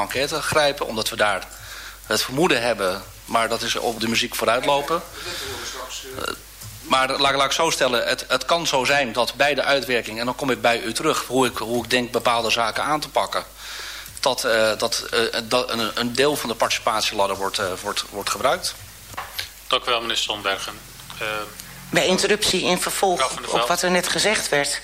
enquête grijpen, omdat we daar het vermoeden hebben, maar dat is op de muziek vooruitlopen. Uh, maar laat, laat ik zo stellen, het, het kan zo zijn dat bij de uitwerking... en dan kom ik bij u terug hoe ik, hoe ik denk bepaalde zaken aan te pakken... dat, uh, dat, uh, dat een, een, deel van de participatieladder wordt, wordt, wordt gebruikt. Dank u wel, meneer Sonbergen. Bij interruptie in vervolg op, wat er net gezegd werd...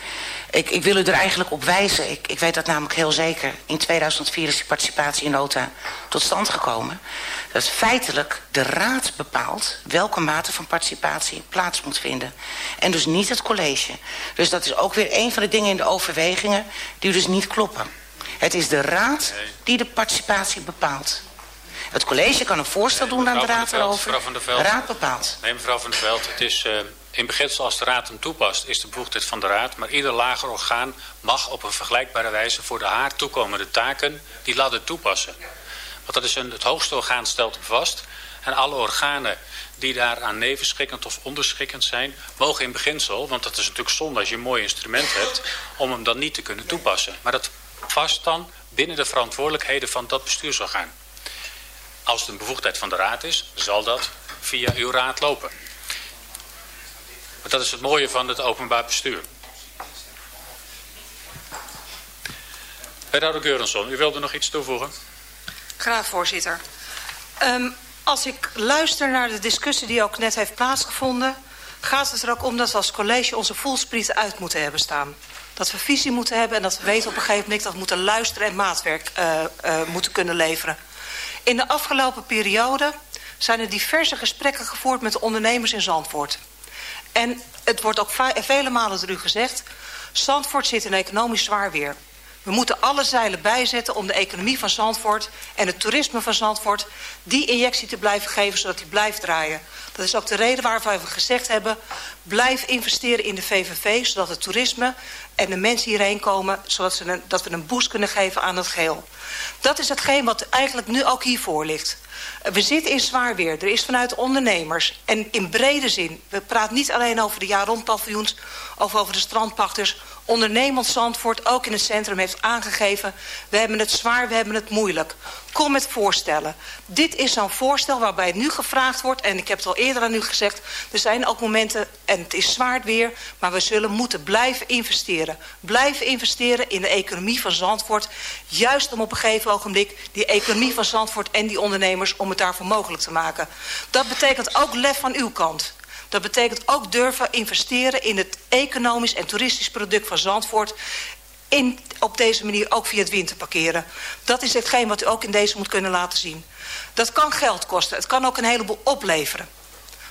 Ik, ik, wil u er eigenlijk op wijzen. Ik, ik, weet dat namelijk heel zeker. In 2004 is die participatie in nota tot stand gekomen. Dat feitelijk de raad bepaalt welke mate van participatie plaats moet vinden. En dus niet het college. Dus dat is ook weer een van de dingen in de overwegingen die dus niet kloppen. Het is de raad die de participatie bepaalt. Het college kan een voorstel doen aan de raad erover. De raad bepaalt. Nee, mevrouw van der Veld, het is... Uh in beginsel als de raad hem toepast is de bevoegdheid van de raad, maar ieder lager orgaan mag op een vergelijkbare wijze voor de haar toekomende taken die ladder toepassen. Want dat is een, het hoogste orgaan stelt hem vast en alle organen die daaraan nevenschikkend of onderschikkend zijn, mogen in beginsel, want dat is natuurlijk zonde als je een mooi instrument hebt, om hem dan niet te kunnen toepassen. Maar dat vast dan binnen de verantwoordelijkheden van dat bestuursorgaan. Als het een bevoegdheid van de raad is, zal dat via uw raad lopen. Maar dat is het mooie van het openbaar bestuur. Wethouder Geurensson, u wilde nog iets toevoegen? Graag, voorzitter. Um, als ik luister naar de discussie die ook net heeft plaatsgevonden... gaat het er ook om dat we als college onze voelsprieten uit moeten hebben staan. Dat we visie moeten hebben en dat we weten op een gegeven moment... dat we moeten luisteren en maatwerk uh, uh, moeten kunnen leveren. In de afgelopen periode zijn er diverse gesprekken gevoerd met de ondernemers in Zandvoort. En het wordt ook vele malen door u gezegd... Zandvoort zit in economisch zwaar weer. We moeten alle zeilen bijzetten om de economie van Zandvoort... en het toerisme van Zandvoort die injectie te blijven geven... zodat die blijft draaien. Dat is ook de reden waarvoor we gezegd hebben... blijf investeren in de VVV... zodat het toerisme en de mensen hierheen komen... zodat ze dat we een boost kunnen geven aan het geheel. Dat is hetgeen wat eigenlijk nu ook hiervoor ligt. We zitten in zwaar weer. Er is vanuit ondernemers en in brede zin... we praten niet alleen over de jaar rond paviljoens of over de strandpachters... ondernemend Zandvoort ook in het centrum heeft aangegeven... we hebben het zwaar, we hebben het moeilijk. Kom met voorstellen. Dit is zo'n voorstel waarbij nu gevraagd wordt... en ik heb het al eerder aan u gezegd... er zijn ook momenten, en het is zwaar weer... maar we zullen moeten blijven investeren. Blijven investeren in de economie van Zandvoort... juist om op een gegeven ogenblik... die economie van Zandvoort en die ondernemers... om het daarvoor mogelijk te maken. Dat betekent ook lef van uw kant. Dat betekent ook durven investeren in het economisch en toeristisch product van Zandvoort in, op deze manier ook via het winterparkeren. Dat is hetgeen wat u ook in deze moet kunnen laten zien. Dat kan geld kosten. Het kan ook een heleboel opleveren.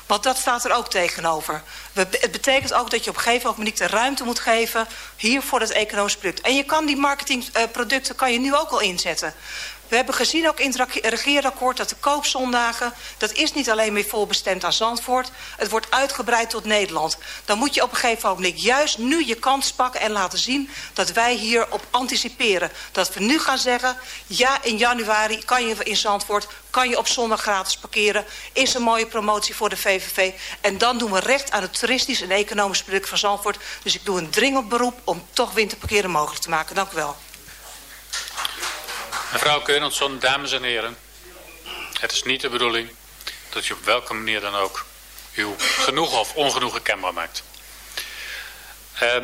Want dat staat er ook tegenover. Het betekent ook dat je op een gegeven moment de ruimte moet geven... hier voor het economisch product. En je kan die marketingproducten kan je nu ook al inzetten. We hebben gezien ook in het regeerakkoord dat de koopzondagen... dat is niet alleen meer volbestemd aan Zandvoort. Het wordt uitgebreid tot Nederland. Dan moet je op een gegeven moment juist nu je kans pakken... en laten zien dat wij hierop anticiperen. Dat we nu gaan zeggen... ja, in januari kan je in Zandvoort... kan je op zondag gratis parkeren. Is een mooie promotie voor de VVV. En dan doen we recht aan het toeristisch en economisch product van Zandvoort. Dus ik doe een dringend beroep om toch winterparkeren mogelijk te maken. Dank u wel. Mevrouw Keurensson, dames en heren. Het is niet de bedoeling dat je op welke manier dan ook uw genoegen of ongenoegen kenbaar maakt. Uh,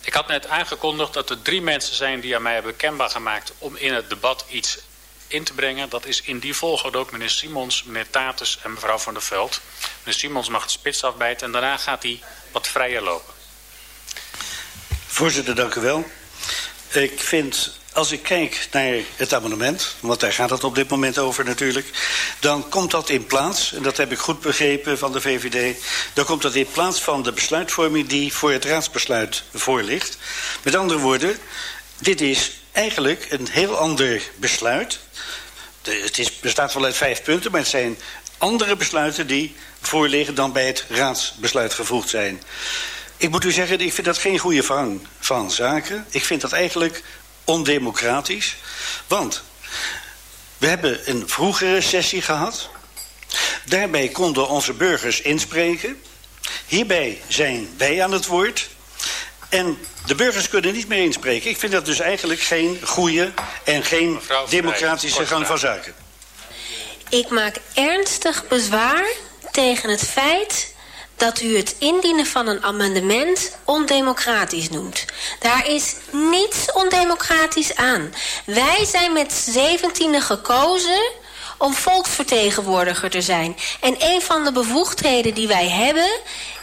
ik had net aangekondigd dat er drie mensen zijn die aan mij hebben kenbaar gemaakt om in het debat iets in te brengen. Dat is in die volgorde ook meneer Simons, meneer Tatus en mevrouw van der Veld. Meneer Simons mag de spits afbijten en daarna gaat hij wat vrijer lopen. Voorzitter, dank u wel. Ik vind als ik kijk naar het amendement, want daar gaat het op dit moment over natuurlijk, dan komt dat in plaats, en dat heb ik goed begrepen van de VVD, dan komt dat in plaats van de besluitvorming die voor het raadsbesluit voor ligt. Met andere woorden, dit is eigenlijk een heel ander besluit. het is, bestaat wel uit vijf punten, maar het zijn andere besluiten die voorliggen dan bij het raadsbesluit gevoegd zijn. Ik moet u zeggen, ik vind dat geen goede vang van zaken. Ik vind dat eigenlijk ondemocratisch. Want we hebben een vroegere sessie gehad. Daarbij konden onze burgers inspreken. Hierbij zijn wij aan het woord. En de burgers kunnen niet meer inspreken. Ik vind dat dus eigenlijk geen goede en geen democratische gang van zaken. Ik maak ernstig bezwaar tegen het feit dat u het indienen van een amendement ondemocratisch noemt. Daar is niets ondemocratisch aan. Wij zijn met zeventiende gekozen om volksvertegenwoordiger te zijn. En een van de bevoegdheden die wij hebben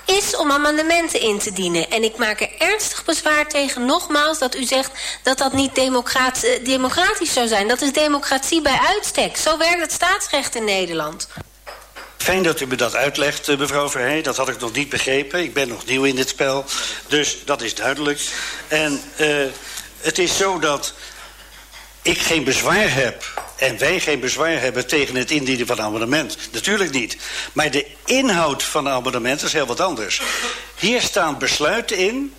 is om amendementen in te dienen. En ik maak er ernstig bezwaar tegen nogmaals dat u zegt dat dat niet eh, democratisch zou zijn. Dat is democratie bij uitstek. Zo werkt het staatsrecht in Nederland. Fijn dat u me dat uitlegt, eh, mevrouw Verheij. Dat had ik nog niet begrepen. Ik ben nog nieuw in dit spel. Dus dat is duidelijk. En uh, het is zo dat ik geen bezwaar heb en wij geen bezwaar hebben tegen het indienen van een. Natuurlijk niet. Maar de inhoud van een abonnement is heel wat anders. Hier staan besluiten in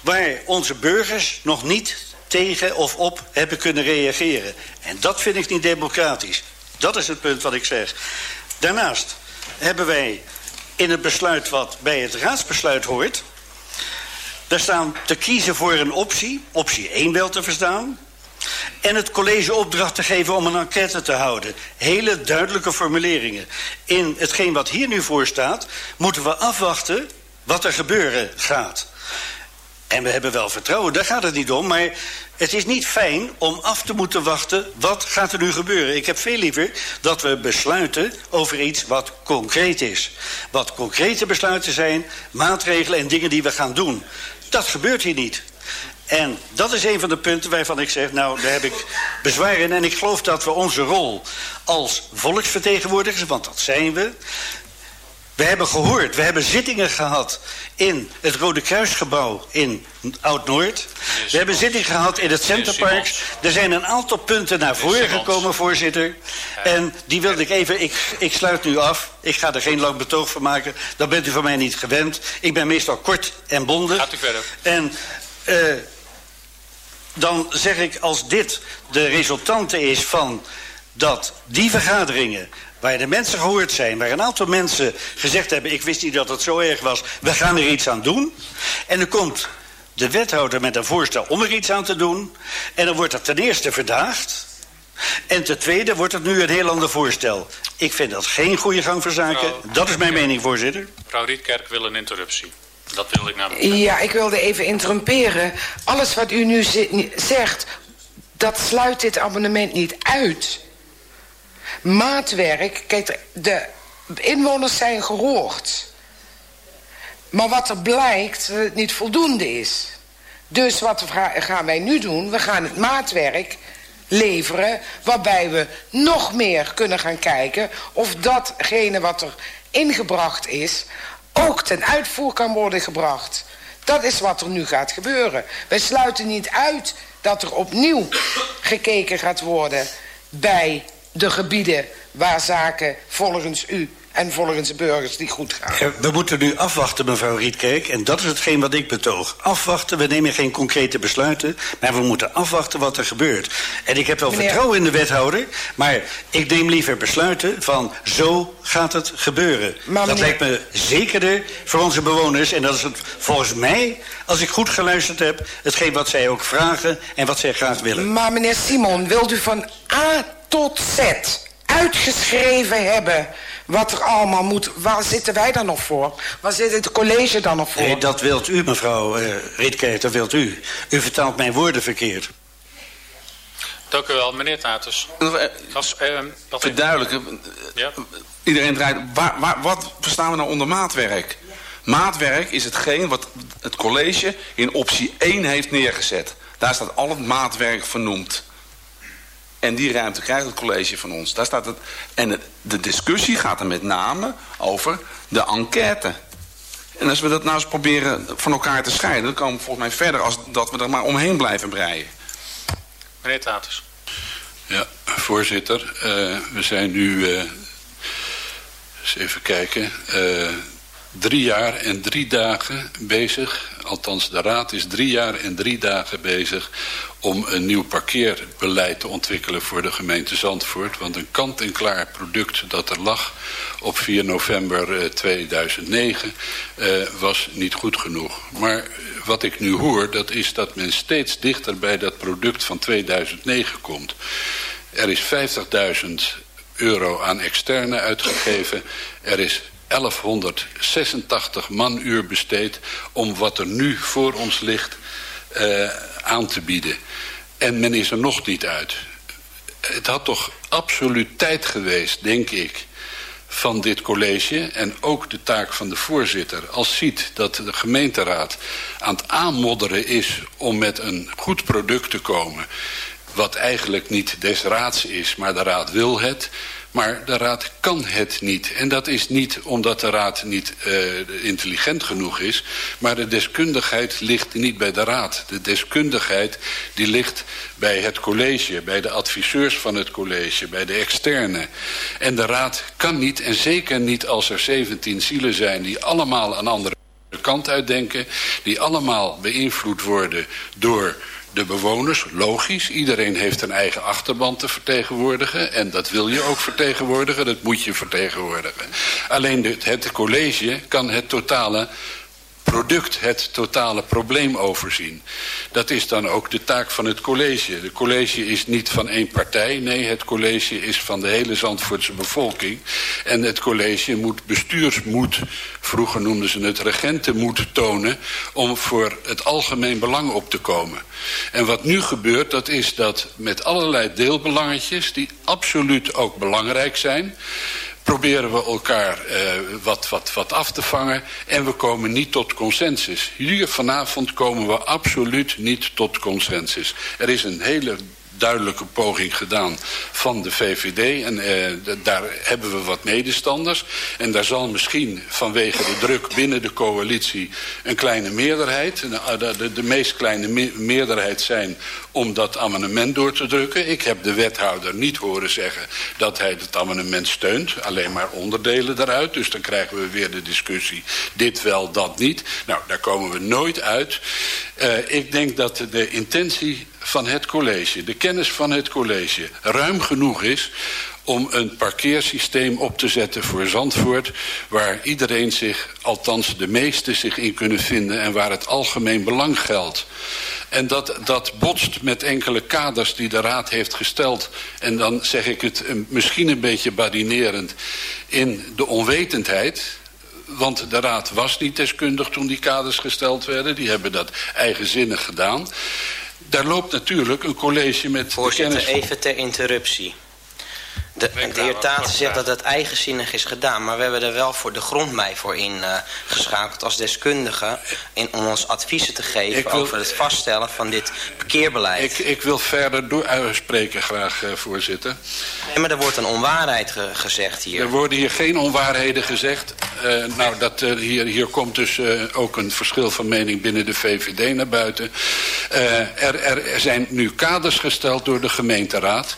waar onze burgers nog niet tegen of op hebben kunnen reageren. En dat vind ik niet democratisch. Dat is het punt wat ik zeg. Daarnaast hebben wij in het besluit wat bij het raadsbesluit hoort... daar staan te kiezen voor een optie, optie 1 wel te verstaan... En het college opdracht te geven om een enquête te houden. Hele duidelijke formuleringen. In hetgeen wat hier nu voor staat, moeten we afwachten wat er gebeuren gaat. En we hebben wel vertrouwen, daar gaat het niet om. Maar het is niet fijn om af te moeten wachten. Wat gaat er nu gebeuren? Ik heb veel liever dat we besluiten over iets wat concreet is. Wat concrete besluiten zijn, maatregelen en dingen die we gaan doen. Dat gebeurt hier niet. En dat is een van de punten waarvan ik zeg, nou, daar heb ik bezwaar in. En ik geloof dat we onze rol als volksvertegenwoordigers, want dat zijn we... We hebben gehoord, we hebben zittingen gehad in het Rode Kruisgebouw in Oud-Noord. We hebben zittingen gehad in het Centerpark. Er zijn een aantal punten naar voren gekomen, voorzitter. En die wilde ik even, ik, ik sluit nu af. Ik ga er geen lang betoog van maken. Dat bent u van mij niet gewend. Ik ben meestal kort en bondig. Gaat u verder. En... Uh, dan zeg ik als dit de resultante is van dat die vergaderingen waar de mensen gehoord zijn, waar een aantal mensen gezegd hebben... ik wist niet dat het zo erg was, we gaan er iets aan doen. En dan komt de wethouder met een voorstel om er iets aan te doen... en dan wordt dat ten eerste verdaagd... en ten tweede wordt het nu een heel ander voorstel. Ik vind dat geen goede gang van zaken. dat is mijn mening, voorzitter. Mevrouw Rietkerk wil een interruptie. Dat wilde ik namelijk. Ja, ik wilde even interrumperen. Alles wat u nu zegt, dat sluit dit abonnement niet uit. Maatwerk, kijk, de inwoners zijn gehoord. Maar wat er blijkt, dat het niet voldoende is. Dus wat gaan wij nu doen? We gaan het maatwerk leveren... waarbij we nog meer kunnen gaan kijken... of datgene wat er ingebracht is ook ten uitvoer kan worden gebracht. Dat is wat er nu gaat gebeuren. Wij sluiten niet uit dat er opnieuw gekeken gaat worden bij de gebieden waar zaken volgens u en volgens de burgers die goed gaan. We moeten nu afwachten, mevrouw Rietkerk. En dat is hetgeen wat ik betoog. Afwachten, we nemen geen concrete besluiten... maar we moeten afwachten wat er gebeurt. En ik heb wel vertrouwen in de wethouder... maar ik neem liever besluiten van zo gaat het gebeuren. Dat lijkt me zekerder voor onze bewoners. En dat is het volgens mij, als ik goed geluisterd heb... hetgeen wat zij ook vragen en wat zij graag willen. Maar meneer Simon, wilt u van A tot Z uitgeschreven hebben wat er allemaal moet. Waar zitten wij dan nog voor? Waar zit het college dan nog voor? Nee, dat wilt u, mevrouw uh, dat wilt u. U vertaalt mijn woorden verkeerd. Dank u wel, meneer Tatus. Als, uh, verduidelijken. Ja? Iedereen draait... Waar, waar, wat verstaan we nou onder maatwerk? Maatwerk is hetgeen wat het college in optie 1 heeft neergezet. Daar staat al het maatwerk vernoemd. En die ruimte krijgt het college van ons. Daar staat het, en de discussie gaat er met name over de enquête. En als we dat nou eens proberen van elkaar te scheiden... dan komen we volgens mij verder als dat we er maar omheen blijven breien. Meneer Tatus. Ja, voorzitter. Uh, we zijn nu... Uh, eens even kijken. Uh, drie jaar en drie dagen bezig. Althans, de Raad is drie jaar en drie dagen bezig om een nieuw parkeerbeleid te ontwikkelen voor de gemeente Zandvoort. Want een kant-en-klaar product dat er lag op 4 november 2009 uh, uh, was niet goed genoeg. Maar wat ik nu hoor, dat is dat men steeds dichter bij dat product van 2009 komt. Er is 50.000 euro aan externe uitgegeven. Er is 1186 manuur besteed om wat er nu voor ons ligt uh, aan te bieden. En men is er nog niet uit. Het had toch absoluut tijd geweest, denk ik, van dit college... en ook de taak van de voorzitter... als ziet dat de gemeenteraad aan het aanmodderen is... om met een goed product te komen... wat eigenlijk niet des raads is, maar de raad wil het... Maar de raad kan het niet. En dat is niet omdat de raad niet uh, intelligent genoeg is. Maar de deskundigheid ligt niet bij de raad. De deskundigheid die ligt bij het college, bij de adviseurs van het college, bij de externe. En de raad kan niet, en zeker niet als er 17 zielen zijn die allemaal een andere kant uitdenken. Die allemaal beïnvloed worden door de bewoners, logisch. Iedereen heeft een eigen achterban te vertegenwoordigen. En dat wil je ook vertegenwoordigen, dat moet je vertegenwoordigen. Alleen het college kan het totale product het totale probleem overzien. Dat is dan ook de taak van het college. De college is niet van één partij. Nee, het college is van de hele Zandvoortse bevolking. En het college moet bestuursmoed, vroeger noemden ze het regentenmoed tonen... om voor het algemeen belang op te komen. En wat nu gebeurt, dat is dat met allerlei deelbelangetjes... die absoluut ook belangrijk zijn proberen we elkaar uh, wat, wat, wat af te vangen en we komen niet tot consensus. Hier vanavond komen we absoluut niet tot consensus. Er is een hele duidelijke poging gedaan van de VVD. En eh, daar hebben we wat medestanders. En daar zal misschien vanwege de druk binnen de coalitie een kleine meerderheid... de, de, de meest kleine me meerderheid zijn om dat amendement door te drukken. Ik heb de wethouder niet horen zeggen dat hij het amendement steunt. Alleen maar onderdelen daaruit. Dus dan krijgen we weer de discussie dit wel, dat niet. Nou, daar komen we nooit uit. Uh, ik denk dat de intentie van het college, de kennis van het college, ruim genoeg is om een parkeersysteem op te zetten voor Zandvoort... waar iedereen zich, althans de meesten, zich in kunnen vinden... en waar het algemeen belang geldt. En dat, dat botst met enkele kaders die de Raad heeft gesteld. En dan zeg ik het misschien een beetje badinerend... in de onwetendheid want de Raad was niet deskundig toen die kaders gesteld werden. Die hebben dat eigenzinnig gedaan. Daar loopt natuurlijk een college met Voorzitter, even ter interruptie. De, de heer Taten zegt dat het eigenzinnig is gedaan. Maar we hebben er wel voor de grondmei voor ingeschakeld uh, als deskundige... In, om ons adviezen te geven wil, over het vaststellen van dit parkeerbeleid. Ik, ik wil verder door uitspreken graag, uh, voorzitter. Nee, maar er wordt een onwaarheid ge gezegd hier. Er worden hier geen onwaarheden gezegd. Uh, nou, dat, hier, hier komt dus ook een verschil van mening binnen de VVD naar buiten. er, er, er zijn nu kaders gesteld door de gemeenteraad...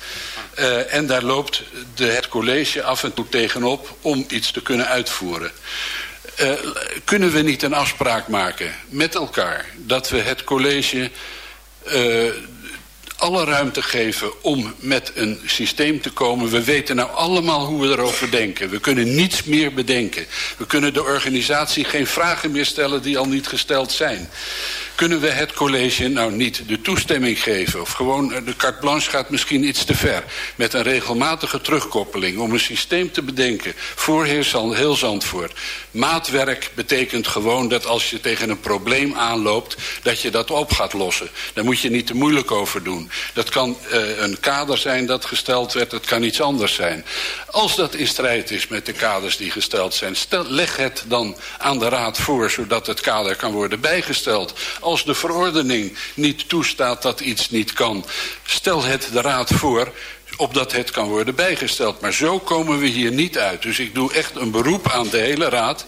Uh, en daar loopt de, het college af en toe tegenop om iets te kunnen uitvoeren. Uh, kunnen we niet een afspraak maken met elkaar dat we het college uh, alle ruimte geven om met een systeem te komen. We weten nou allemaal hoe we erover denken. We kunnen niets meer bedenken. We kunnen de organisatie geen vragen meer stellen die al niet gesteld zijn kunnen we het college nou niet de toestemming geven... of gewoon de carte blanche gaat misschien iets te ver... met een regelmatige terugkoppeling om een systeem te bedenken... voor heel Zandvoort. Maatwerk betekent gewoon dat als je tegen een probleem aanloopt... dat je dat op gaat lossen. Daar moet je niet te moeilijk over doen. Dat kan uh, een kader zijn dat gesteld werd, dat kan iets anders zijn. Als dat in strijd is met de kaders die gesteld zijn... Leg het dan aan de raad voor, zodat het kader kan worden bijgesteld als de verordening niet toestaat dat iets niet kan, stel het de raad voor opdat het kan worden bijgesteld. Maar zo komen we hier niet uit. Dus ik doe echt een beroep aan de hele raad.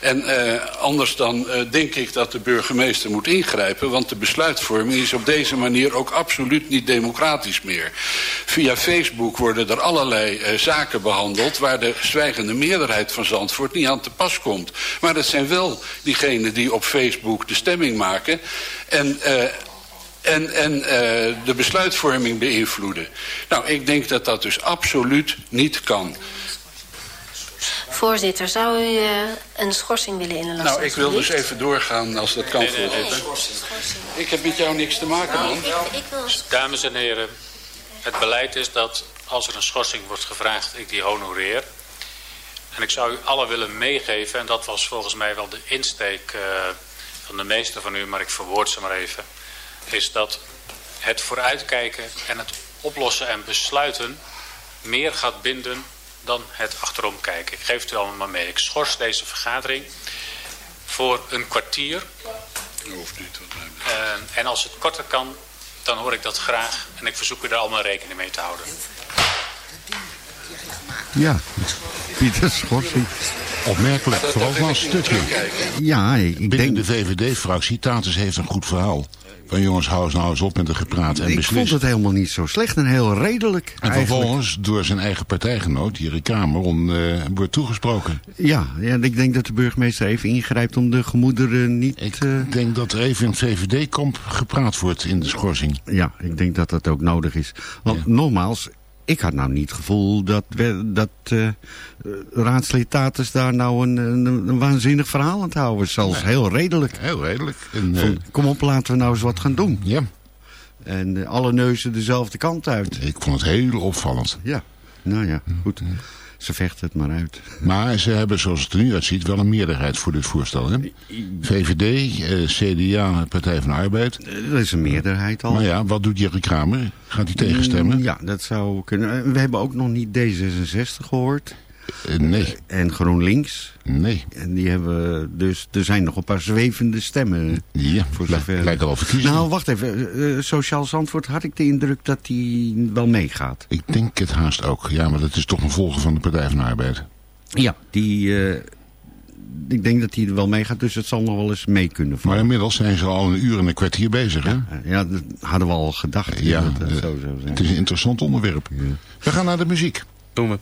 En eh, anders dan eh, denk ik dat de burgemeester moet ingrijpen... want de besluitvorming is op deze manier ook absoluut niet democratisch meer. Via Facebook worden er allerlei eh, zaken behandeld... waar de zwijgende meerderheid van Zandvoort niet aan te pas komt. Maar het zijn wel diegenen die op Facebook de stemming maken... En uh, en, en uh, de besluitvorming beïnvloeden. Nou, ik denk dat dat dus absoluut niet kan. Voorzitter, zou u uh, een schorsing willen inlassen? Nou, ik wil dus even doorgaan als dat kan, voorzitter. Ik heb met jou niks te maken, man. Dames en heren, het beleid is dat als er een schorsing wordt gevraagd, ik die honoreer. En ik zou u allen willen meegeven, en dat was volgens mij wel de insteek uh, van de meeste van u, maar ik verwoord ze maar even is dat het vooruitkijken en het oplossen en besluiten meer gaat binden dan het achterom kijken. Ik geef het u allemaal mee. Ik schors deze vergadering voor een kwartier. Dat hoeft niet. Uh, en als het korter kan, dan hoor ik dat graag. En ik verzoek u daar allemaal rekening mee te houden. Ja, Pieter Schorsing. Opmerkelijk, vooral van een stukje. Ja, ik Binnen denk... de VVD-fractie, Tatus heeft een goed verhaal. Van jongens, hou eens nou eens op met de gepraat en ik beslist. vond het helemaal niet zo slecht en heel redelijk. En eigenlijk. vervolgens door zijn eigen partijgenoot, Thierry Kamer, om, uh, wordt toegesproken. Ja, ja, ik denk dat de burgemeester even ingrijpt om de gemoederen niet... Ik uh... denk dat er even in het VVD-kamp gepraat wordt in de schorsing. Ja, ik denk dat dat ook nodig is. Want ja. nogmaals, ik had nou niet het gevoel dat, we, dat uh, raadslid Tatus daar nou een, een, een, waanzinnig verhaal aan het houden. Zelfs nee. heel redelijk. Heel redelijk. En, Van, kom op, laten we nou eens wat gaan doen. Ja. En uh, alle neuzen dezelfde kant uit. Ik vond het heel opvallend. Ja, nou ja, goed. Ze vechten het maar uit. Maar ze hebben, zoals het er nu uitziet, wel een meerderheid voor dit voorstel. Hè? VVD, eh, CDA, Partij van de Arbeid. Dat is een meerderheid al. Maar ja, wat doet Jerry Kramer? Gaat hij tegenstemmen? Ja, dat zou kunnen. We hebben ook nog niet D66 gehoord. Uh, nee. En GroenLinks. Nee. En die hebben dus, er zijn nog een paar zwevende stemmen. Ja, voor zover. lijkt al verkiezingen. Nou, wacht even. Uh, Sociaal Zandvoort had ik de indruk dat die wel meegaat. Ik denk het haast ook. Ja, maar dat is toch een volger van de Partij van de Arbeid. Ja, die... Uh, ik denk dat die er wel meegaat, dus het zal nog wel eens mee kunnen vallen. Maar inmiddels zijn ze al een uur en een kwartier bezig, hè? Ja, ja dat hadden we al gedacht. Ja, dat zo zou zijn. het is een interessant onderwerp. Ja. We gaan naar de muziek. Doen we.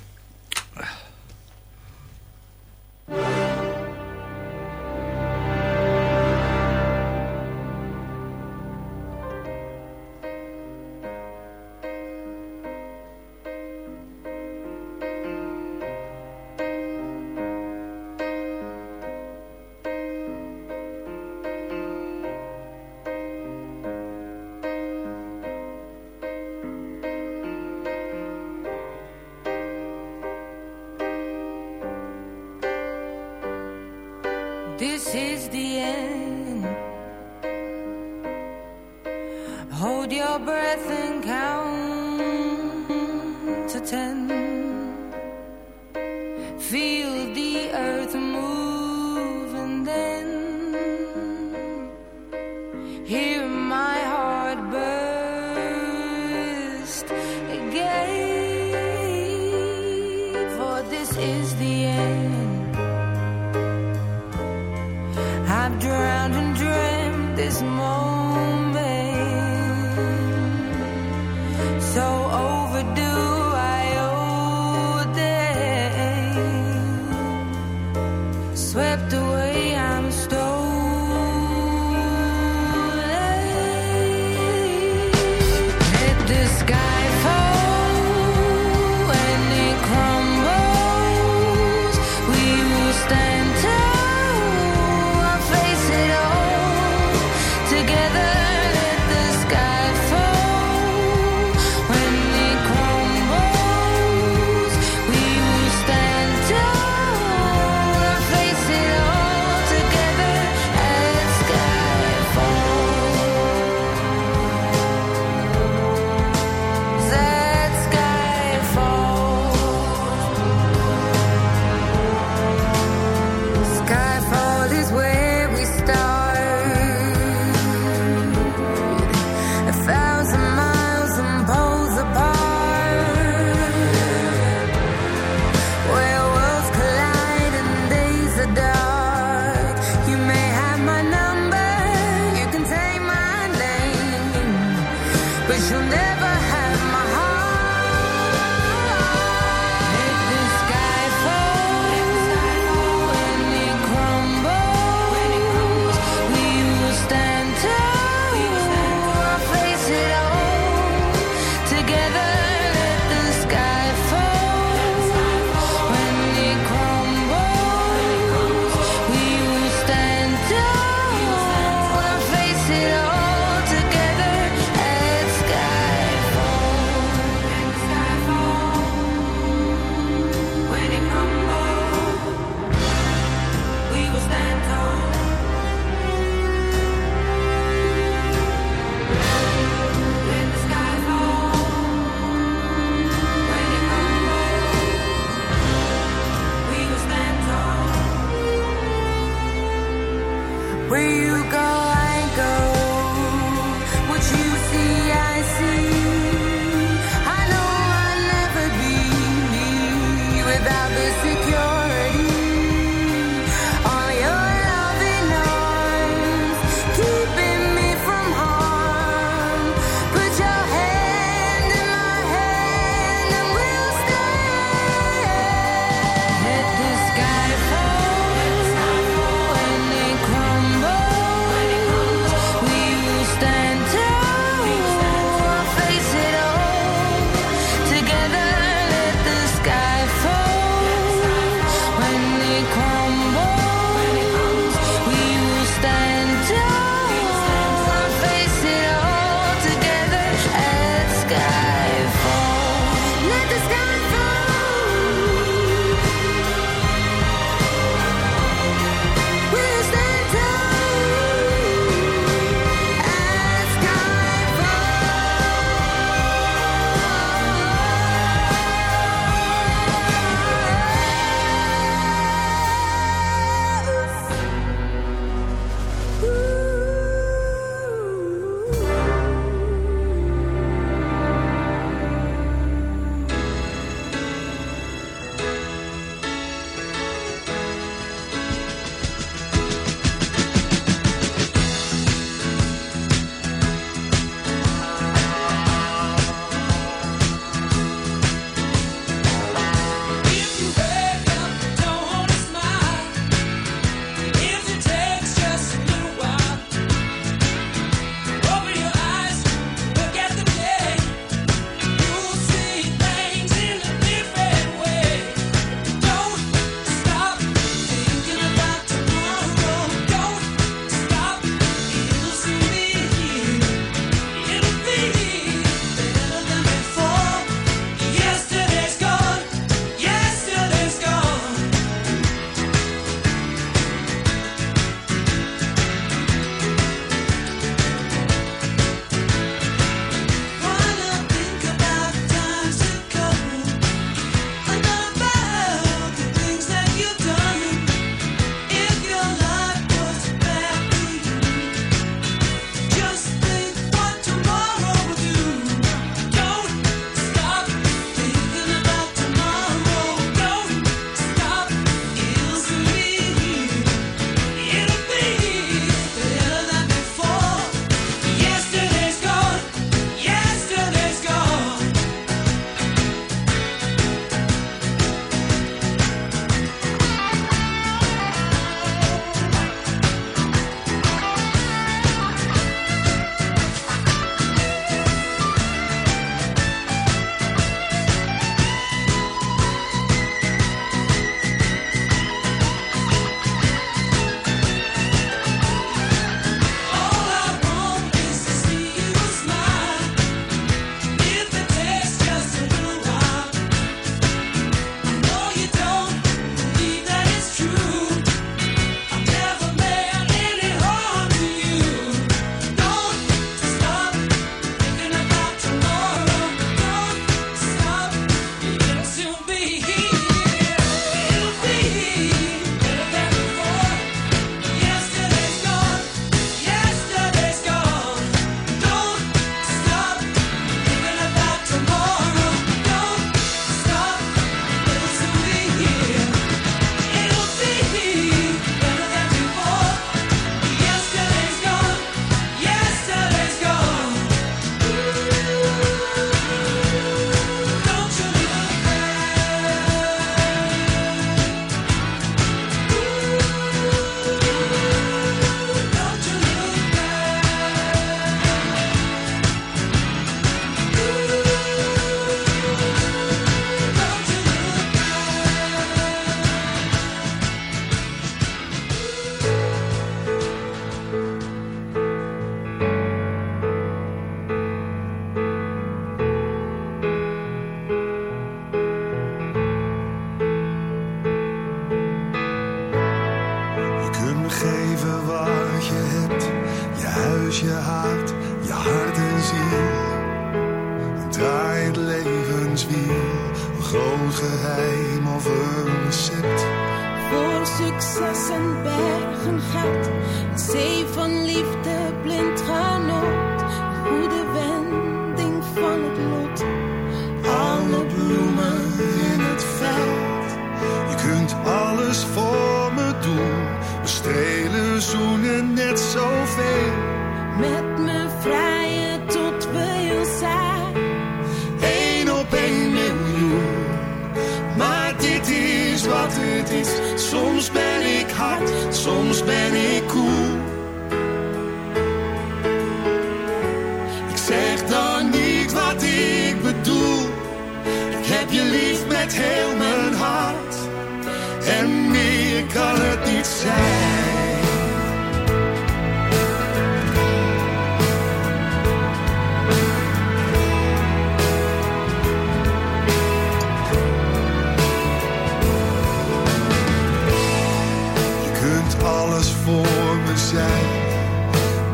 Voor me zijn,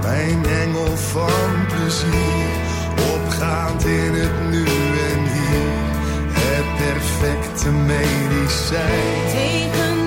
mijn engel van plezier. Opgaand in het nu en hier, het perfecte medicijn. Tegen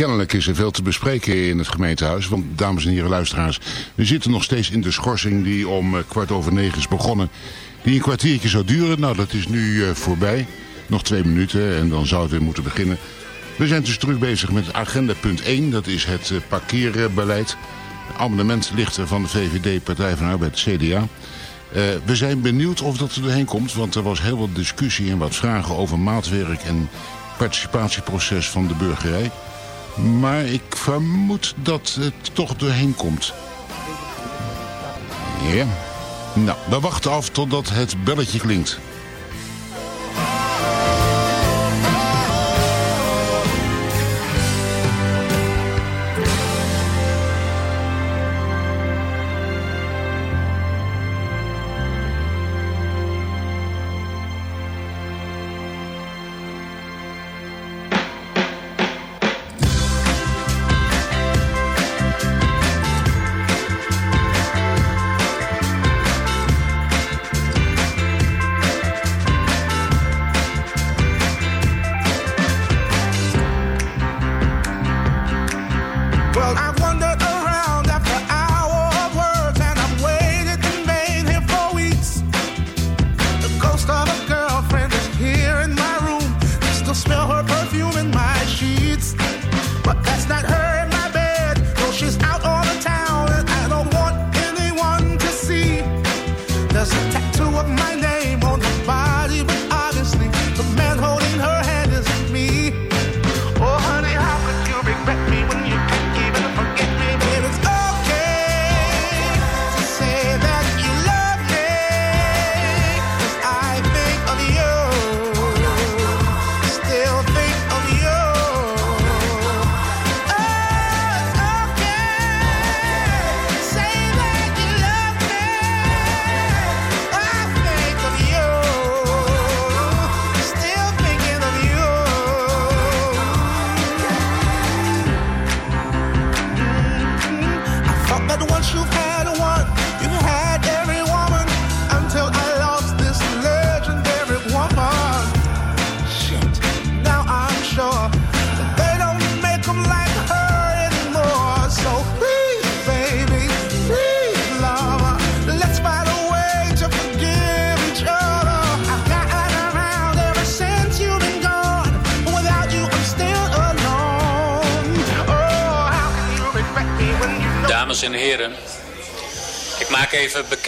Kennelijk is er veel te bespreken in het gemeentehuis. Want, dames en heren luisteraars, we zitten nog steeds in de schorsing die om eh, kwart over negen is begonnen. Die een kwartiertje zou duren. Nou, dat is nu eh, voorbij. Nog twee minuten en dan zou het weer moeten beginnen. We zijn dus terug bezig met agenda punt 1. Dat is het eh, parkeerbeleid. Amendement ligt er van de VVD, Partij van Arbeid, CDA. We zijn benieuwd of dat er doorheen komt. Want er was heel wat discussie en wat vragen over maatwerk en participatieproces van de burgerij. Maar ik vermoed dat het toch doorheen komt. Ja. Nou, we wachten af totdat het belletje klinkt.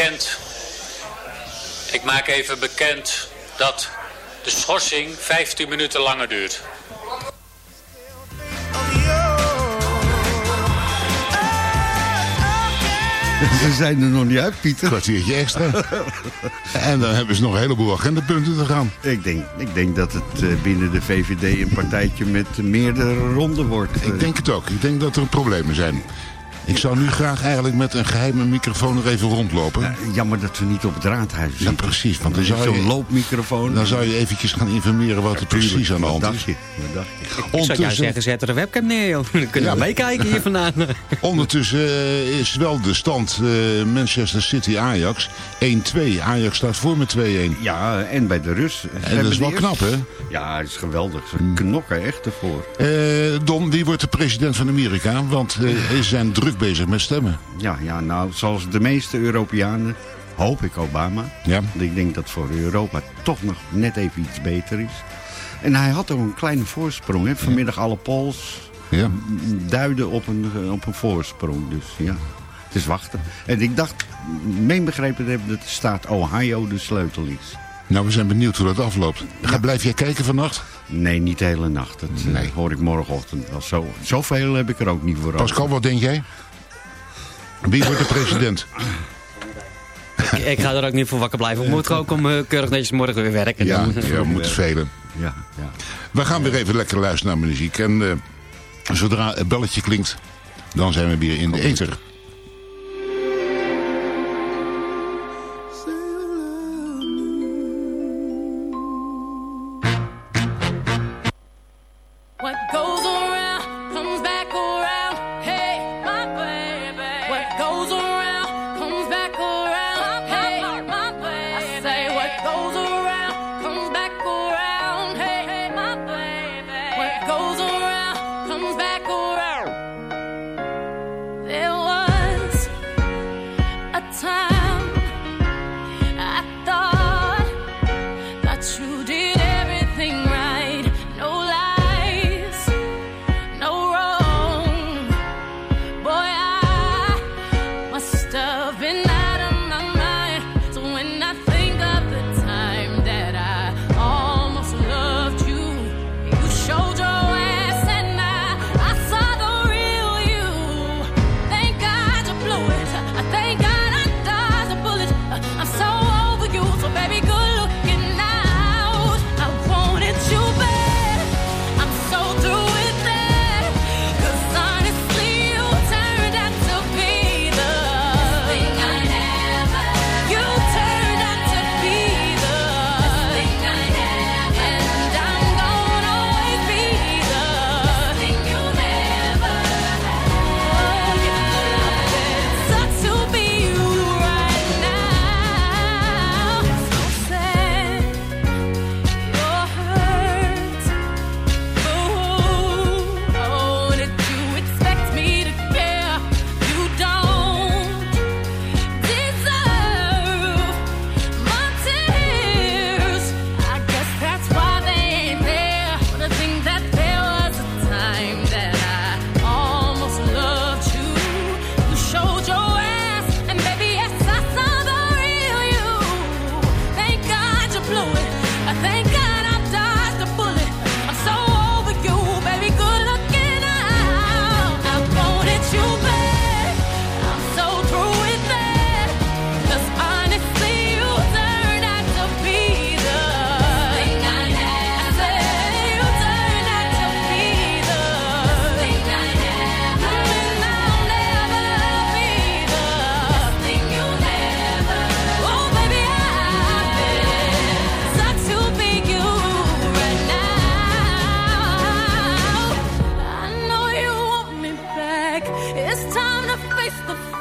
Bekend... Ik maak even bekend dat de schorsing 15 minuten langer duurt. Ze zijn er nog niet uit, Pieter. Kwartiertje extra. en dan hebben ze nog een heleboel agendapunten te gaan. Ik denk, ik denk dat het eh, binnen de VVD een partijtje met meerdere ronden wordt. Ik denk het ook. Ik denk dat er problemen zijn. Ik zou nu graag eigenlijk met een geheime microfoon er even rondlopen. Ja, jammer dat we niet op het raadhuis zitten. Ja, precies. Want dan zou je zo'n loopmicrofoon. Dan zou je eventjes gaan informeren wat er precies aan de hand is. Je? Wat Ik zou juist zeggen, zet er een webcam neer, joh. Dan kunnen we meekijken hier vandaan. Ondertussen uh, is wel de stand uh, Manchester City-Ajax 1-2. Ajax staat voor met 2-1. Ja, en bij de Rus. En dat is wel knap, hè? Ja, dat is geweldig. Ze knokken echt ervoor. Uh, Don, wie wordt de president van Amerika? Want er zijn druk bezig met stemmen. Ja, ja, nou, zoals de meeste Europeanen hoop ik Obama. Ja. Ik denk dat voor Europa toch nog net even iets beter is. En hij had ook een kleine voorsprong. Hè? Vanmiddag alle polls ja. duiden op een, op een voorsprong. Dus ja, het is wachten. En ik dacht, meen begrepen hebben dat de staat Ohio de sleutel is. Nou, we zijn benieuwd hoe dat afloopt. Ga, blijf jij kijken vannacht? Nee, niet de hele nacht. Dat eh, nee. hoor ik morgenochtend wel. Zo, zoveel heb ik er ook niet voor Pascal, wat denk jij? Wie wordt de president? ik, ik, ga er ook niet voor wakker blijven. We moeten ook om uh, keurig netjes morgen weer werken. Ja, ja we moeten velen. Ja, ja. We gaan weer even lekker luisteren naar muziek. En uh, zodra het belletje klinkt, dan zijn we weer in de ether. It's the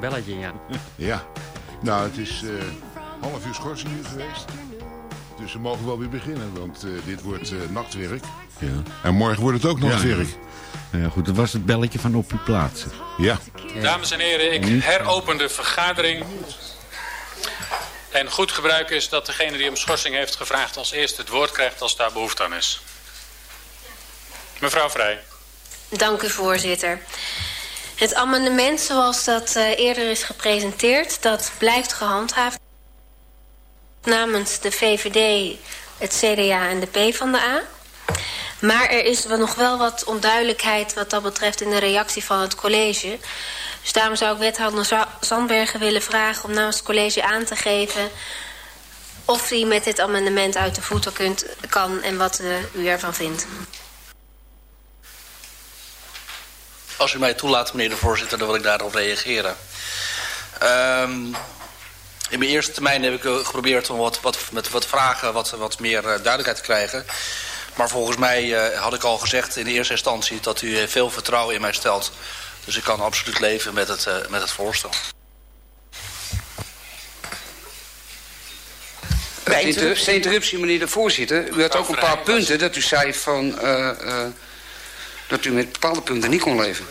Belletje, ja. Ja. Nou, het is eh, half uur schorsing nu geweest. Dus we mogen wel weer beginnen, want eh, dit wordt eh, nachtwerk. Ja. En morgen wordt het ook nachtwerk. Ja, ja, goed, dat was het belletje van op uw plaatsen. Ja. Dames en heren, ik heropen de vergadering. En goed gebruik is dat degene die om schorsing heeft gevraagd als eerste het woord krijgt als daar behoefte aan is. Mevrouw Vrij. Dank u, voorzitter. Het amendement zoals dat eh, eerder is gepresenteerd... dat blijft gehandhaafd namens de VVD, het CDA en de PvdA. Maar er is nog wel wat onduidelijkheid wat dat betreft in de reactie van het college. Dus daarom zou ik wethouder Za- Zandbergen willen vragen om namens het college aan te geven... of hij met dit amendement uit de voeten kunt, kan en wat eh, u ervan vindt. Als u mij toelaat, meneer de voorzitter, dan wil ik daarop reageren. Ehm, in mijn eerste termijn heb ik eh, geprobeerd om wat, wat, met wat vragen wat, wat meer eh, duidelijkheid te krijgen. Maar volgens mij eh, had ik al gezegd in de eerste instantie dat u veel vertrouwen in mij stelt. Dus ik kan absoluut leven met het, met het voorstel. Bij interruptie. meneer de voorzitter. U had ook een paar punten dat u zei van... dat u met bepaalde punten niet kon leven.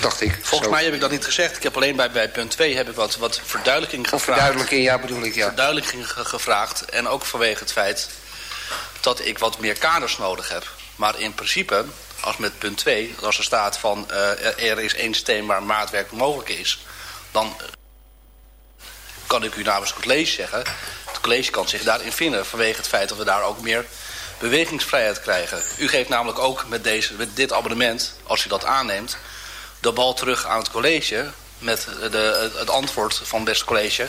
Dacht ik. Volgens Zo. mij heb ik dat niet gezegd. Ik heb alleen bij, bij punt 2 heb ik wat, wat verduidelijking gevraagd. verduidelijking, ja, bedoel ik, ja. Verduidelijking ge- gevraagd. En ook vanwege het feit dat ik wat meer kaders nodig heb. Maar in principe, als met punt 2, als er staat van eh, er- is één systeem waar maatwerk mogelijk is, dan kan ik u namens het college zeggen, het college kan zich daarin vinden vanwege het feit dat we daar ook meer bewegingsvrijheid krijgen. U geeft namelijk ook met, deze, met dit abonnement, als u dat aanneemt, de bal terug aan het college met de, het antwoord van het beste college.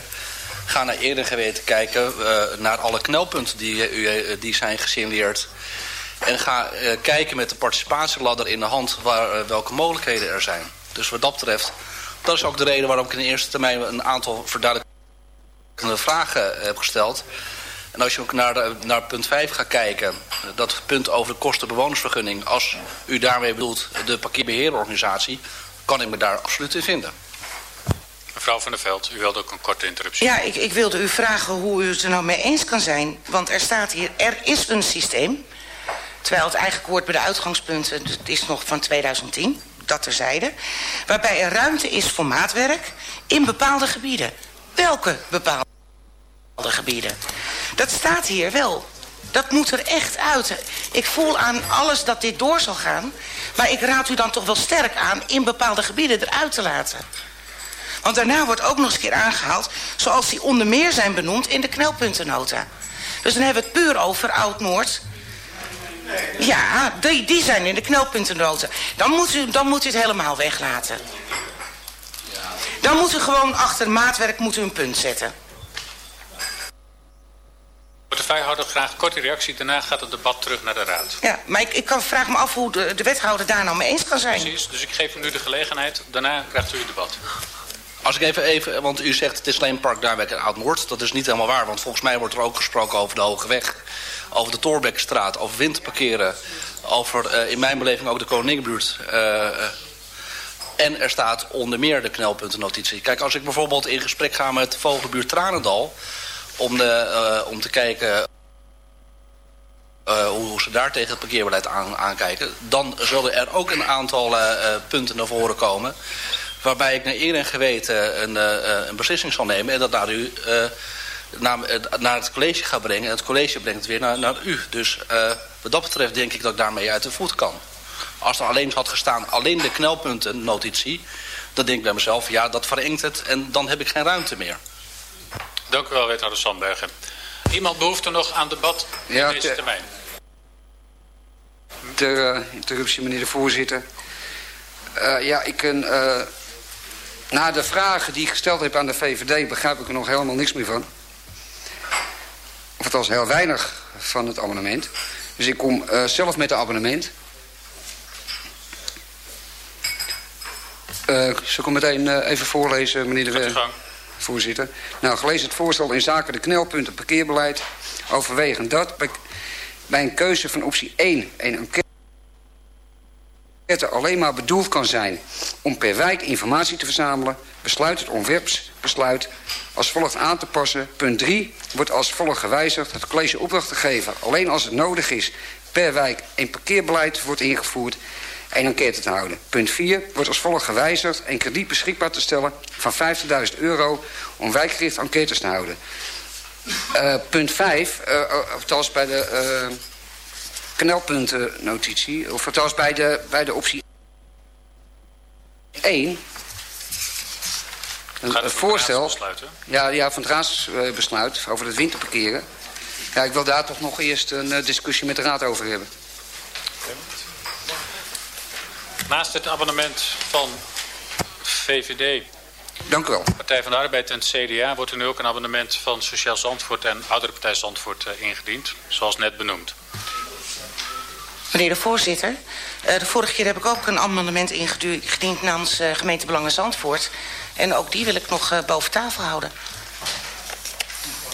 Ga naar eerder geweten kijken uh, naar alle knelpunten die, uh, die zijn gesignaleerd. En ga kijken met de participatieladder in de hand waar, welke mogelijkheden er zijn. Dus wat dat betreft, dat is ook de reden waarom ik in de eerste termijn een aantal verduidelijkende vragen heb gesteld. En als je ook naar, de, naar punt 5 gaat kijken, dat punt over de kostenbewonersvergunning, als u daarmee bedoelt de parkeerbeheerorganisatie, kan ik me daar absoluut in vinden. Mevrouw van der Veld, u wilde ook een korte interruptie. Ja, ik, ik wilde u vragen hoe u het er nou mee eens kan zijn. Want er staat hier, er is een systeem. Terwijl het eigenlijk hoort bij de uitgangspunten, het is nog van 2010, dat terzijde. Waarbij er ruimte is voor maatwerk in bepaalde gebieden. Welke bepaalde gebieden? Dat staat hier wel. Dat moet er echt uit. Ik voel aan alles dat dit door zal gaan. Maar ik raad u dan toch wel sterk aan in bepaalde gebieden eruit te laten. Want daarna wordt ook nog eens een keer aangehaald... zoals die onder meer zijn benoemd in de knelpuntennota. Dus dan hebben we het puur over Oud-Noord... Ja, die, die zijn in de knelpuntennota. Dan moet, u, dan moet u het helemaal weglaten. Dan moet u gewoon achter maatwerk moet u een punt zetten. Portefeuillehouder, graag korte reactie. Daarna gaat het debat terug naar de Raad. Ja, maar ik, ik kan, vraag me af hoe de, de wethouder daar nou mee eens kan zijn. Precies, dus ik geef u nu de gelegenheid. Daarna krijgt u het debat. Als ik even, even, want u zegt het is alleen Park Duinwijk en Oud-Noord. Dat is niet helemaal waar, want volgens mij wordt er ook gesproken over de Hoge Weg. Over de Torbekstraat, over windparkeren. Over uh, in mijn beleving ook de Koningenbuurt. Uh, uh, en er staat onder meer de knelpuntennotitie. Kijk, als ik bijvoorbeeld in gesprek ga met Vogelbuurt Tranendal... om, de, om te kijken uh, hoe ze daar tegen het parkeerbeleid aan, aankijken... dan zullen er ook een aantal uh, punten naar voren komen waarbij ik naar eer en geweten een, een beslissing zal nemen... en dat naar, u, naar, naar, het college ga brengen. En het college brengt het weer naar, naar u. Dus wat dat betreft denk ik dat ik daarmee uit de voet kan. Als er alleen had gestaan alleen de knelpunten notitie... dan denk ik bij mezelf, ja, dat verengt het en dan heb ik geen ruimte meer. Dank u wel, wethouder Sandbergen. Iemand behoeft er nog aan debat ja, in deze termijn? Ter interruptie, meneer de voorzitter. ja, ik kan na de vragen die ik gesteld heb aan de VVD begrijp ik er nog helemaal niks meer van. Of het was heel weinig van het abonnement. Dus ik kom zelf met een abonnement. Uh, zal ik hem meteen even voorlezen, meneer de voorzitter. Nou, gelezen het voorstel in zaken de knelpunten parkeerbeleid. Overwegend dat bij, een keuze van optie 1 een enquête alleen maar bedoeld kan zijn om per wijk informatie te verzamelen... besluit het ontwerpsbesluit als volgt aan te passen. Punt 3 wordt als volgt gewijzigd. Het college opdracht alleen als het nodig is... per wijk een parkeerbeleid wordt ingevoerd en enquête te houden. Punt 4 wordt als volgt gewijzigd... een krediet beschikbaar te stellen van 50.000 euro... om wijkgericht enquêtes te houden. Uh, punt 5, uh, althans bij de... Uh, knelpuntennotitie, of althans bij de, bij de optie 1... Een, een voorstel ja, ja, van het raadsbesluit over het winterparkeren. Ja, ik wil daar toch nog eerst een uh, discussie met de raad over hebben. Naast het abonnement van VVD, Dank u wel. Partij van de Arbeid en het CDA wordt er nu ook een abonnement van Sociaal Zandvoort en Oudere Partij Zandvoort uh, ingediend, zoals net benoemd. Meneer de voorzitter, uh, de vorige keer heb ik ook een amendement ingediend namens uh, gemeente Belangen Zandvoort. En ook die wil ik nog uh, boven tafel houden.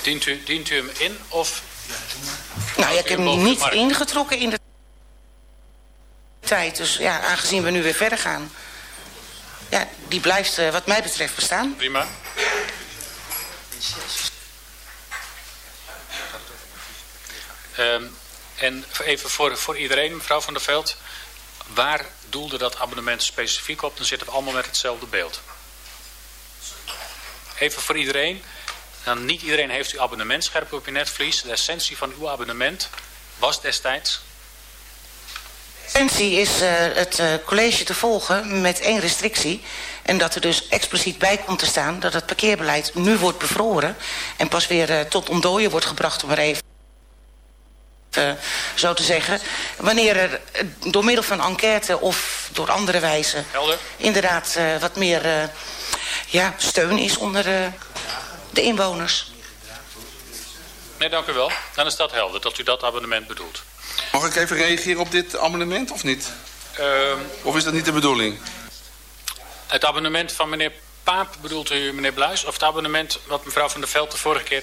Dient u, dient u hem in of... Nou ja, ik heb hem niet ingetrokken in de Dus ja, aangezien we nu weer verder gaan. Ja, die blijft wat mij betreft bestaan. Prima. Um, en even voor, voor iedereen, mevrouw Van der Veld. Waar doelde dat abonnement specifiek op? Dan zitten we allemaal met hetzelfde beeld. Even voor iedereen. Dan niet iedereen heeft uw abonnement scherp op je netvlies. De essentie van uw abonnement was destijds... De essentie is uh, het uh, college te volgen met één restrictie. En dat er dus expliciet bij komt te staan dat het parkeerbeleid nu wordt bevroren. En pas weer uh, tot ontdooien wordt gebracht om er even... Zo te zeggen. Wanneer er door middel van enquête of door andere wijzen... inderdaad uh, wat meer ja, steun is onder de inwoners. Nee, dank u wel. Dan is dat helder, dat u dat abonnement bedoelt. Mag ik even reageren op dit abonnement of niet? Ehm, of is dat niet de bedoeling? Het abonnement van meneer Paap bedoelt u meneer Bluis? Of het abonnement wat mevrouw van der Veld de vorige keer...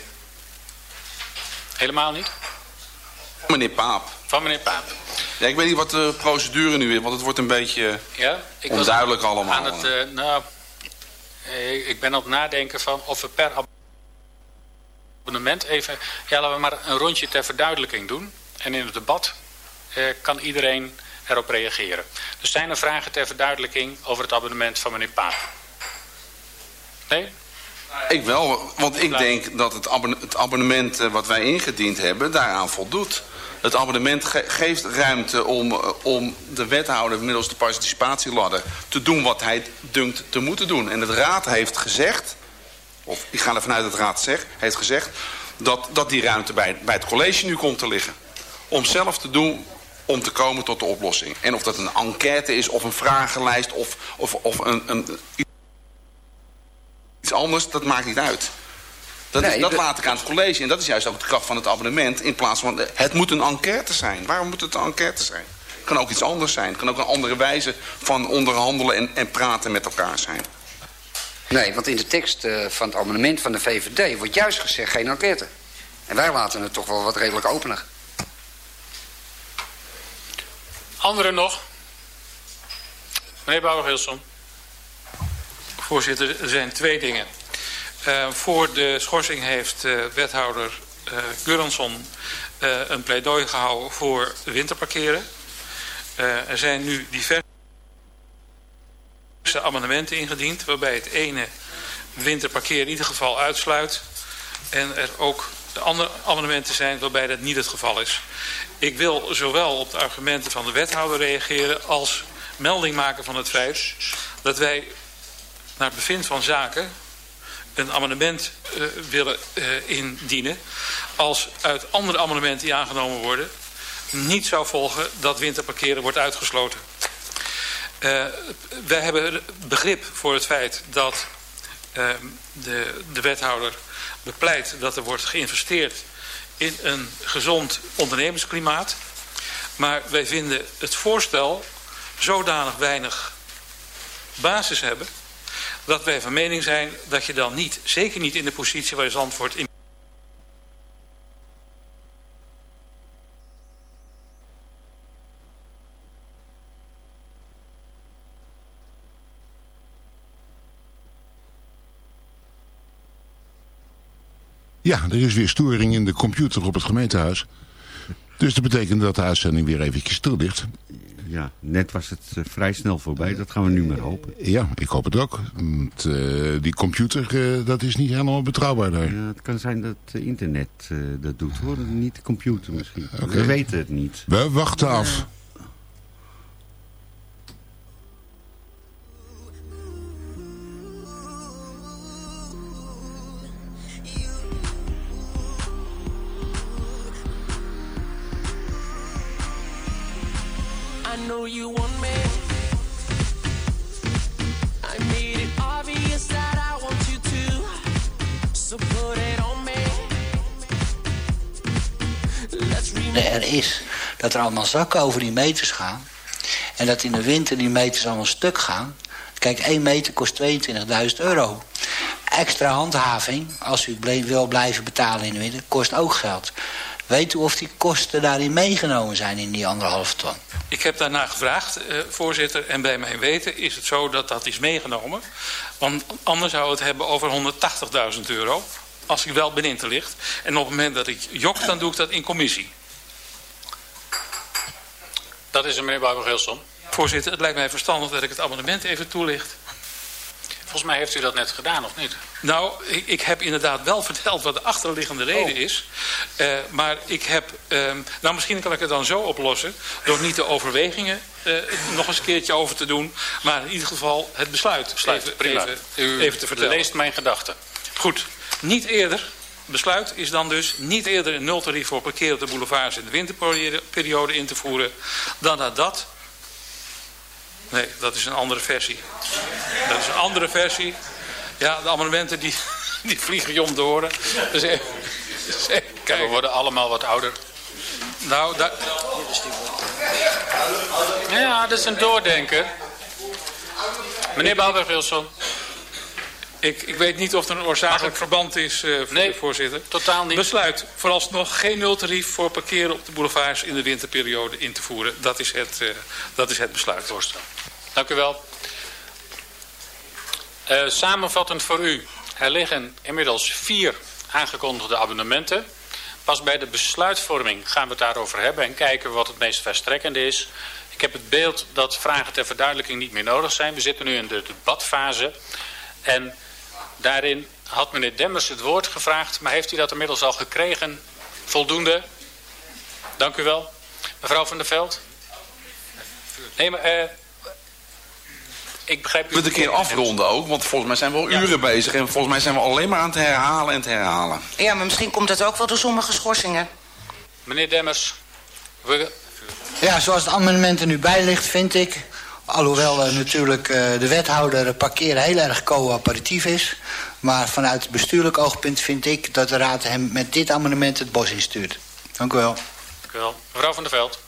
Helemaal niet? Meneer Paap. Van meneer Paap. Ja, ik weet niet wat de procedure nu is, want het wordt een beetje ja, ik onduidelijk allemaal. Aan het, uh, nou, ik ben op het nadenken van of we per abonnement even... Ja, laten we maar een rondje ter verduidelijking doen. En in het debat eh, kan iedereen erop reageren. Dus zijn er vragen ter verduidelijking over het abonnement van meneer Paap? Nee? Ik wel, want ik denk dat het abonnement eh, wat wij ingediend hebben daaraan voldoet. Het abonnement geeft ruimte om, eh, om de wethouder middels de participatieladder te doen wat hij dunkt te moeten doen. En de raad heeft gezegd, of ik ga ervan uit dat de raad zegt, heeft gezegd dat, dat die ruimte bij, bij het college nu komt te liggen. Om zelf te doen om te komen tot de oplossing. En of dat een enquête is of een vragenlijst of, of, of een, een, iets anders, dat maakt niet uit. Dat, nee, dat laat ik aan het college. En dat is juist ook de kracht van het abonnement. In plaats van, het moet een enquête zijn. Waarom moet het een enquête zijn? Het kan ook iets anders zijn. Het kan ook een andere wijze van onderhandelen en, en praten met elkaar zijn. Nee, want in de tekst uh, van het abonnement van de VVD wordt juist gezegd geen enquête. En wij laten het toch wel wat redelijk opener. Anderen nog? Meneer Bouwer-Hilson. Voorzitter, er zijn twee dingen. Uh, voor de schorsing heeft uh, wethouder uh, Guransson een pleidooi gehouden voor winterparkeren. er zijn nu diverse amendementen ingediend... waarbij het ene winterparkeren in ieder geval uitsluit... en er ook de andere amendementen zijn waarbij dat niet het geval is. Ik wil zowel op de argumenten van de wethouder reageren... als melding maken van het feit dat wij naar het bevind van zaken een amendement uh, willen uh, indienen... als uit andere amendementen die aangenomen worden... niet zou volgen dat winterparkeren wordt uitgesloten. Uh, wij hebben begrip voor het feit dat de, de wethouder bepleit... dat er wordt geïnvesteerd in een gezond ondernemersklimaat. Maar wij vinden het voorstel zodanig weinig basis hebben dat wij van mening zijn dat je dan niet, zeker niet in de positie waar je Zandvoort in Ja, er is weer storing in de computer op het gemeentehuis. Dus dat betekent dat de uitzending weer eventjes stil ligt ja, net was het uh, vrij snel voorbij. Dat gaan we nu maar hopen. Ja, ik hoop het ook. Want, uh, die computer, uh, dat is niet helemaal betrouwbaar daar. Ja, het kan zijn dat het internet dat doet hoor. Niet de computer misschien. Okay. We weten het niet. We wachten af. Allemaal zakken over die meters gaan. En dat in de winter die meters allemaal stuk gaan. Kijk, 1 meter kost 22.000 euro. Extra handhaving, als u wil blijven betalen in de winter, kost ook geld. Weet u of die kosten daarin meegenomen zijn in die anderhalve ton? Ik heb daarna gevraagd, eh, voorzitter. En bij mijn weten is het zo dat dat is meegenomen. Want anders zou het hebben over 180.000 euro. Als ik wel ben te ligt. En op het moment dat ik jok, dan doe ik dat in commissie. Dat is een meneer Bouwer-Gilson. Voorzitter, het lijkt mij verstandig dat ik het amendement even toelicht. Volgens mij heeft u dat net gedaan, of niet? Nou, ik, ik heb inderdaad wel verteld wat de achterliggende reden oh. is. Uh, maar ik heb... Uh, nou, misschien kan ik het dan zo oplossen... door niet de overwegingen uh, nog eens een keertje over te doen... maar in ieder geval het besluit, besluit even, prima. Even, u even te vertellen. leest mijn gedachten. Goed. Niet eerder... Besluit is dan dus niet eerder een nultarief voor parkeer op de boulevards in de winterperiode in te voeren... dan nadat Nee, dat is een andere versie. Dat is een andere versie. Ja, de amendementen die, die vliegen je om. Dus even, dus even We worden allemaal wat ouder. Nou, daar... Ja, dat is een doordenker. Meneer Bouwer-Wilson. Ik, ik weet niet of er een oorzakelijk verband is, uh, nee, voorzitter. totaal niet. Besluit vooralsnog geen nultarief voor parkeren op de boulevards in de winterperiode in te voeren. Dat is het, uh, dat is het besluit. Voorstel. Dank u wel. Uh, samenvattend voor u. Er liggen inmiddels vier aangekondigde abonnementen. Pas bij de besluitvorming gaan we het daarover hebben en kijken wat het meest verstrekkende is. Ik heb het beeld dat vragen ter verduidelijking niet meer nodig zijn. We zitten nu in de debatfase. En daarin had meneer Demmers het woord gevraagd, maar heeft u dat inmiddels al gekregen? Voldoende? Dank u wel. Mevrouw van der Veld? Nee, maar... Uh, ik begrijp... We moeten een keer afronden ook, want volgens mij zijn we al uren bezig. En volgens mij zijn we alleen maar aan het herhalen en het herhalen. Ja, maar misschien komt dat ook wel door sommige schorsingen. Meneer Demmers, we... Ja, zoals het amendement er nu bij ligt, vind ik... Alhoewel uh, natuurlijk uh, de wethouder parkeren heel erg coöperatief is. Maar vanuit bestuurlijk oogpunt vind ik dat de raad hem met dit amendement het bos instuurt. Dank u wel. Dank u wel. Mevrouw van der Veld.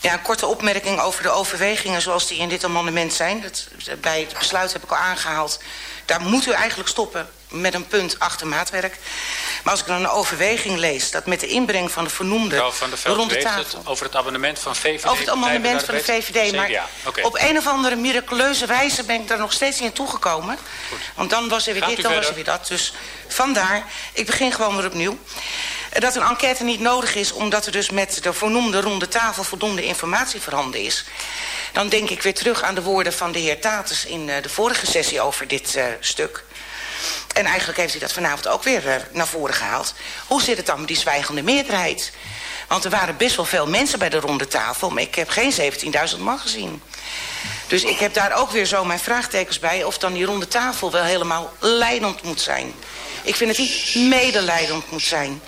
Ja, een korte opmerking over de overwegingen zoals die in dit amendement zijn. Dat, bij het besluit heb ik al aangehaald. Daar moet u eigenlijk stoppen met een punt achter maatwerk. Maar als ik dan een overweging lees dat met de inbreng van de vernoemde van de Veld ronde tafel... Het over het amendement van VVD... Over het amendement van de VVD, maar op een of andere miraculeuze wijze ben ik daar nog steeds niet toegekomen. Want dan was er weer dit, dan was er weer dat. Dus vandaar, ik begin gewoon weer opnieuw dat een enquête niet nodig is... omdat er dus met de voornoemde ronde tafel voldoende informatie voorhanden is. Dan denk ik weer terug aan de woorden van de heer Tatus... in eh, de vorige sessie over dit uh, stuk. En eigenlijk heeft hij dat vanavond ook weer uh, naar voren gehaald. Hoe zit het dan met die zwijgende meerderheid? Want er waren best wel veel mensen bij de ronde tafel... maar ik heb geen 17.000 man gezien. Dus ik heb daar ook weer zo mijn vraagtekens bij... of dan die ronde tafel wel helemaal leidend moet zijn. Ik vind het niet medelijdend moet zijn.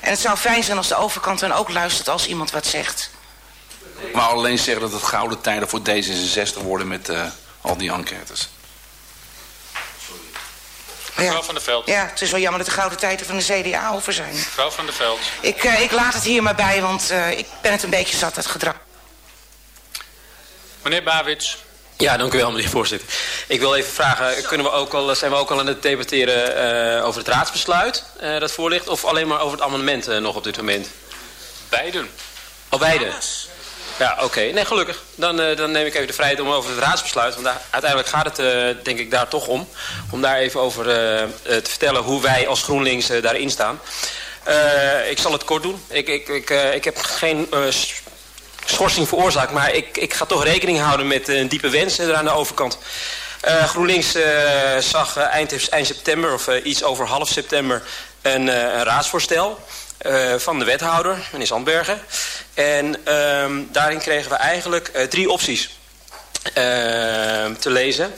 En het zou fijn zijn als de overkant dan ook luistert als iemand wat zegt. Maar alleen zeggen dat het gouden tijden voor D66 worden met uh, al die enquêtes. Mevrouw van der Veld. Ja, het is wel jammer dat de gouden tijden van de CDA over zijn. Mevrouw van der Veld. Ik, uh, ik laat het hier maar bij, want uh, ik ben het een beetje zat, het gedrag. Meneer Bawits. Ja, dank u wel, meneer voorzitter. Ik wil even vragen, kunnen we ook al, zijn we ook al aan het debatteren uh, over het raadsbesluit uh, dat voor ligt... of alleen maar over het amendement uh, nog op dit moment? Beiden. Oh, beide? Ja, oké. Nee, gelukkig. Dan, dan neem ik even de vrijheid om over het raadsbesluit... want uiteindelijk gaat het denk ik daar toch om... om daar even over te vertellen hoe wij als GroenLinks daarin staan... ik zal het kort doen. Ik, ik, ik, ik heb geen schorsing veroorzaakt. Maar ik, ik ga toch rekening houden met een diepe wens er aan de overkant. GroenLinks zag eind, eind, september of iets over half september een, een raadsvoorstel van de wethouder, meneer Zandbergen. En ehm, daarin kregen we eigenlijk drie opties te lezen.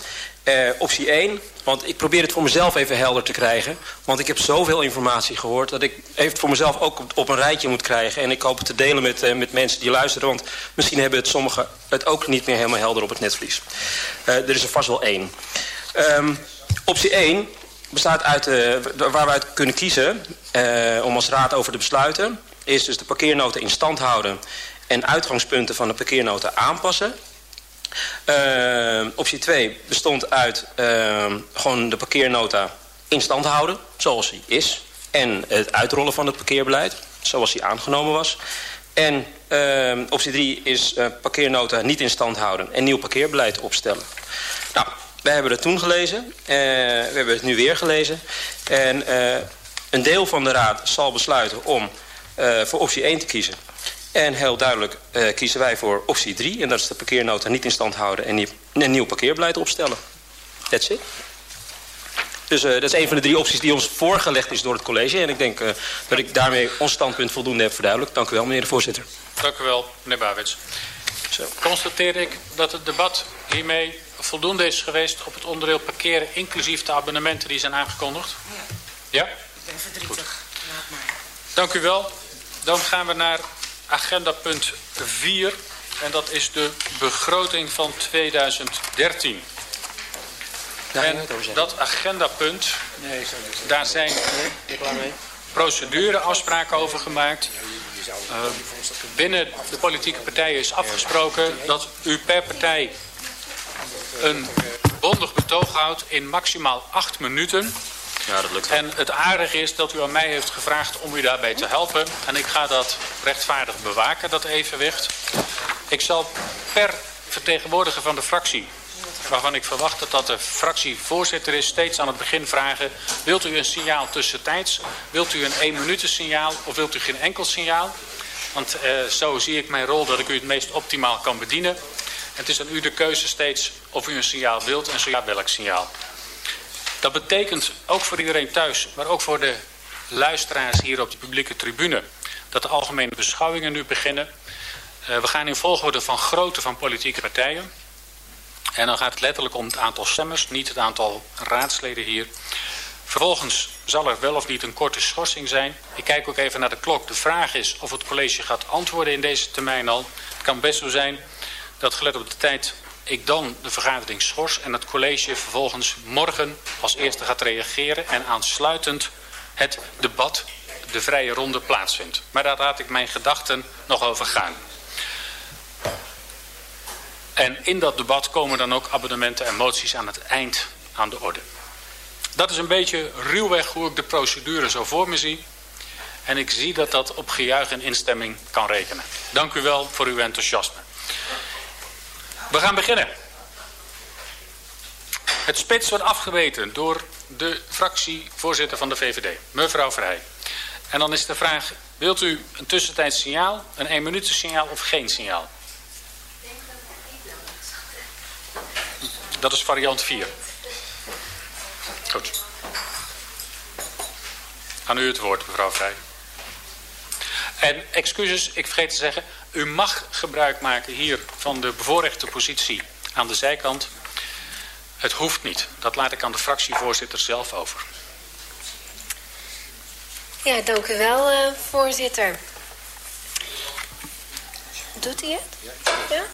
optie 1, want ik probeer het voor mezelf even helder te krijgen. Want ik heb zoveel informatie gehoord dat ik het voor mezelf ook op, een rijtje moet krijgen. En ik hoop het te delen met, met mensen die luisteren. Want misschien hebben het sommigen het ook niet meer helemaal helder op het netvlies. Er is er vast wel één. Um, optie 1 bestaat uit, uh, waar we uit kunnen kiezen om als raad over te besluiten. Is dus de parkeernota in stand houden en uitgangspunten van de parkeernota aanpassen. Uh, optie 2 bestond uit gewoon de parkeernota in stand houden, zoals die is. En het uitrollen van het parkeerbeleid, zoals die aangenomen was. En optie 3 is parkeernota niet in stand houden en nieuw parkeerbeleid opstellen. Nou, wij hebben het toen gelezen. we hebben het nu weer gelezen. En een deel van de raad zal besluiten om voor optie 1 te kiezen. En heel duidelijk uh, kiezen wij voor optie 3. En dat is de parkeernota niet in stand houden en een nieuw parkeerbeleid opstellen. That's it. Dus uh, dat is een van de drie opties die ons voorgelegd is door het college. En ik denk uh, dat ik daarmee ons standpunt voldoende heb verduidelijkt. Dank u wel, meneer de voorzitter. Dank u wel, meneer Bawits. Zo, constateer ik dat het debat hiermee voldoende is geweest op het onderdeel parkeren... inclusief de abonnementen die zijn aangekondigd. Ja? ja? Ik ben verdrietig. Laat maar. Dank u wel. Dan gaan we naar agenda punt 4. En dat is de begroting van 2013. En dat agendapunt, daar zijn procedureafspraken over gemaakt. Uh, binnen de politieke partijen is afgesproken dat u per partij een bondig betoog houdt in maximaal acht minuten. Ja, dat lukt. En het aardige is dat u aan mij heeft gevraagd om u daarbij te helpen. En ik ga dat rechtvaardig bewaken, dat evenwicht. Ik zal per vertegenwoordiger van de fractie waarvan ik verwacht dat dat de fractievoorzitter is, steeds aan het begin vragen... wilt u een signaal tussentijds? Wilt u een 1 minuten signaal of wilt u geen enkel signaal? Want uh, zo zie ik mijn rol dat ik u het meest optimaal kan bedienen. Het is aan u de keuze steeds of u een signaal wilt en zo ja welk signaal. Dat betekent ook voor iedereen thuis, maar ook voor de luisteraars hier op de publieke tribune... dat de algemene beschouwingen nu beginnen. Uh, we gaan in volgorde van grootte van politieke partijen... En dan gaat het letterlijk om het aantal stemmers, niet het aantal raadsleden hier. Vervolgens zal er wel of niet een korte schorsing zijn. Ik kijk ook even naar de klok. De vraag is of het college gaat antwoorden in deze termijn al. Het kan best zo zijn dat gelet op de tijd ik dan de vergadering schors... en het college vervolgens morgen als eerste gaat reageren... en aansluitend het debat, de vrije ronde, plaatsvindt. Maar daar laat ik mijn gedachten nog over gaan. En in dat debat komen dan ook abonnementen en moties aan het eind aan de orde. Dat is een beetje ruwweg hoe ik de procedure zo voor me zie. En ik zie dat dat op gejuich en instemming kan rekenen. Dank u wel voor uw enthousiasme. We gaan beginnen. Het spits wordt afgeweten door de fractievoorzitter van de VVD, mevrouw Vrij. En dan is de vraag, wilt u een tussentijds signaal, een 1 minuten signaal of geen signaal? Dat is variant 4. Goed. Aan u het woord, mevrouw Vrij. En excuses, ik vergeet te zeggen, u mag gebruik maken hier van de bevoorrechte positie aan de zijkant. Het hoeft niet. Dat laat ik aan de fractievoorzitter zelf over. Ja, dank u wel, uh, voorzitter. Doet hij het? Ja?